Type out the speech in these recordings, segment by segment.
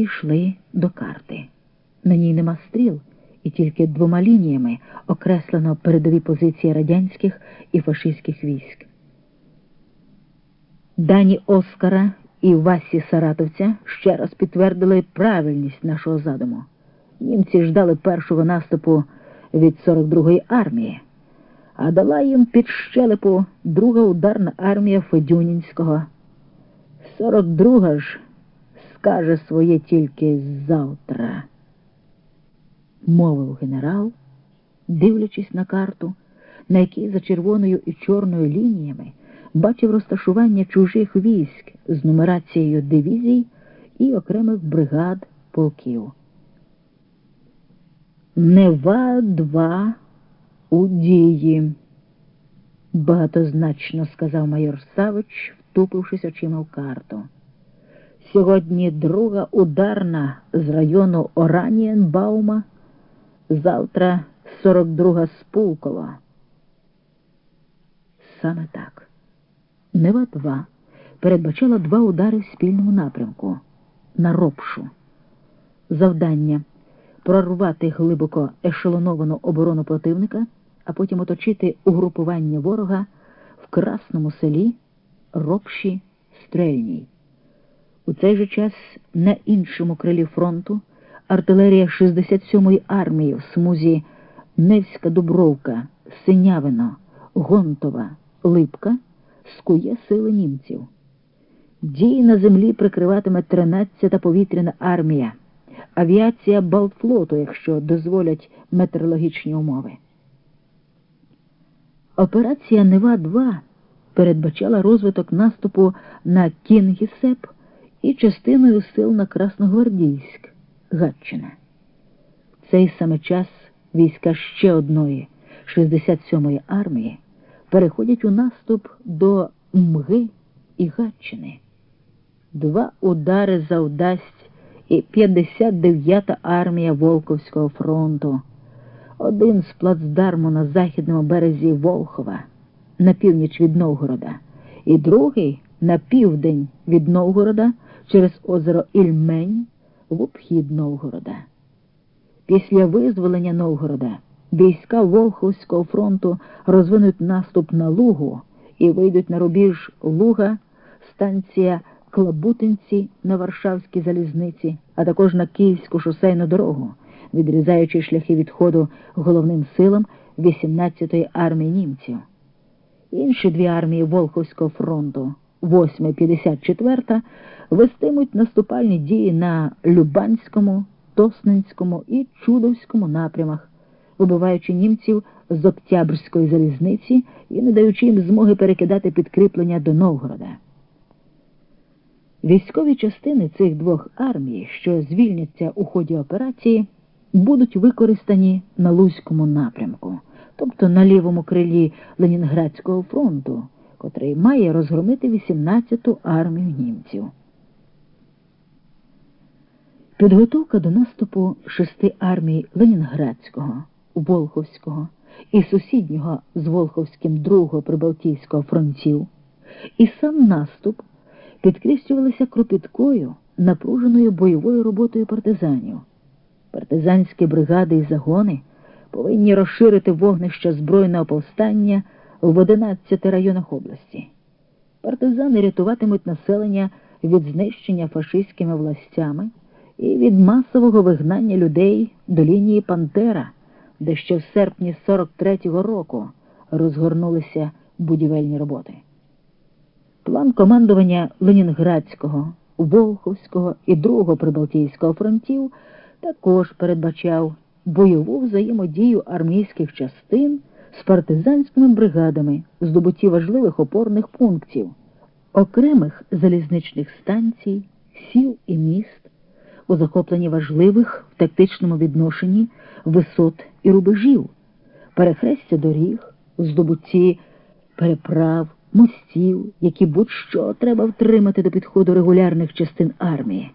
підійшли до карти. На ній нема стріл, і тільки двома лініями окреслено передові позиції радянських і фашистських військ. Дані Оскара і Васі Саратовця ще раз підтвердили правильність нашого задуму. Німці ждали першого наступу від 42-ї армії, а дала їм під щелепу друга ударна армія Федюнінського. 42-га ж скаже своє тільки завтра, мовив генерал, дивлячись на карту, на якій за червоною і чорною лініями бачив розташування чужих військ з нумерацією дивізій і окремих бригад полків. Нева два у дії, багатозначно сказав майор Савич, втупившись очима в карту. Сьогодні друга ударна з району Оранієнбаума, завтра 42-га з Саме так. Нева 2 передбачала два удари в спільному напрямку на ропшу. Завдання прорвати глибоко ешелоновану оборону противника, а потім оточити угрупування ворога в Красному селі Ропші Стрельній. У цей же час на іншому крилі фронту артилерія 67-ї армії в смузі Невська Дубровка, Синявино, Гонтова, Липка скує сили німців. Дії на землі прикриватиме 13-та повітряна армія, авіація Балтфлоту, якщо дозволять метеорологічні умови. Операція Нева 2 передбачала розвиток наступу на Кінгісеп і частиною сил на Красногвардійськ, Гатчина. В цей саме час війська ще одної 67-ї армії переходять у наступ до Мги і Гатчини. Два удари завдасть і 59-та армія Волковського фронту, один з плацдарму на західному березі Волхова, на північ від Новгорода, і другий на південь від Новгорода через озеро Ільмень в обхід Новгорода. Після визволення Новгорода війська Волховського фронту розвинуть наступ на Лугу і вийдуть на рубіж Луга, станція Клабутинці на Варшавській залізниці, а також на Київську шосейну дорогу, відрізаючи шляхи відходу головним силам 18-ї армії німців. Інші дві армії Волховського фронту, 8 і 54, вестимуть наступальні дії на Любанському, Тосненському і Чудовському напрямах, вибиваючи німців з Октябрської залізниці і не даючи їм змоги перекидати підкріплення до Новгорода. Військові частини цих двох армій, що звільняться у ході операції, будуть використані на Лузькому напрямку, тобто на лівому крилі Ленінградського фронту, котрий має розгромити 18-ту армію німців. Підготовка до наступу шести армій Ленінградського, Волховського і сусіднього з Волховським другого Прибалтійського фронтів, і сам наступ підкріслювалися кропіткою, напруженою бойовою роботою партизанів. Партизанські бригади і загони повинні розширити вогнище збройного повстання в 11 районах області. Партизани рятуватимуть населення від знищення фашистськими властями і від масового вигнання людей до лінії Пантера, де ще в серпні 43-го року розгорнулися будівельні роботи. План командування Ленінградського, Волховського і Другого Прибалтійського фронтів також передбачав бойову взаємодію армійських частин з партизанськими бригадами, здобутті важливих опорних пунктів, окремих залізничних станцій, сіл і міст, у захопленні важливих в тактичному відношенні висот і рубежів, перехрестя доріг, здобутті переправ мостів, які будь-що треба втримати до підходу регулярних частин армії.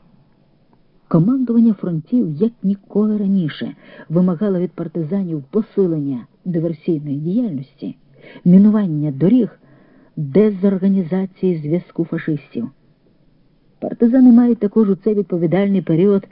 Командування фронтів, як ніколи раніше, вимагало від партизанів посилення диверсійної діяльності, мінування доріг, дезорганізації зв'язку фашистів. Партизани мають також у цей відповідальний період